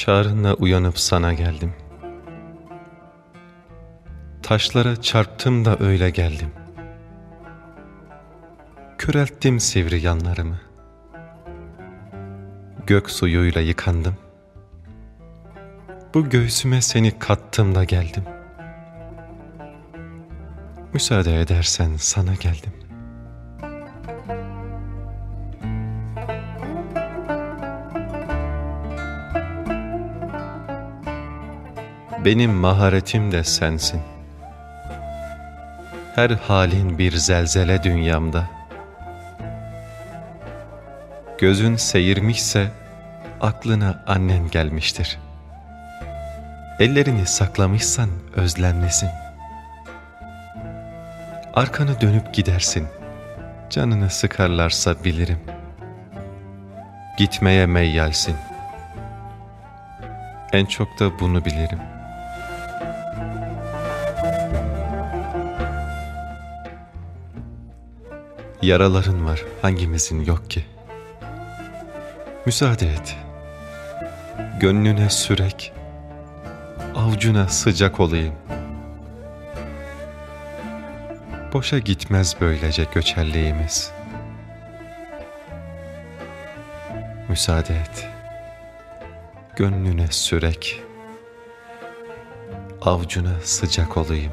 Çağrınla uyanıp sana geldim. Taşlara çarptım da öyle geldim. Körelttim sivri yanlarımı. Gök suyuyla yıkandım. Bu göğsüme seni kattım da geldim. Müsaade edersen sana geldim. Benim maharetim de sensin. Her halin bir zelzele dünyamda. Gözün seyirmişse aklına annen gelmiştir. Ellerini saklamışsan özlenmesin. Arkanı dönüp gidersin. Canını sıkarlarsa bilirim. Gitmeye meyyalsin. En çok da bunu bilirim.'' Yaraların var, hangimizin yok ki? Müsaade et. Gönlüne sürek, avcuna sıcak olayım. Boşa gitmez böylece göçerliğimiz. Müsaade et. Gönlüne sürek, avcuna sıcak olayım.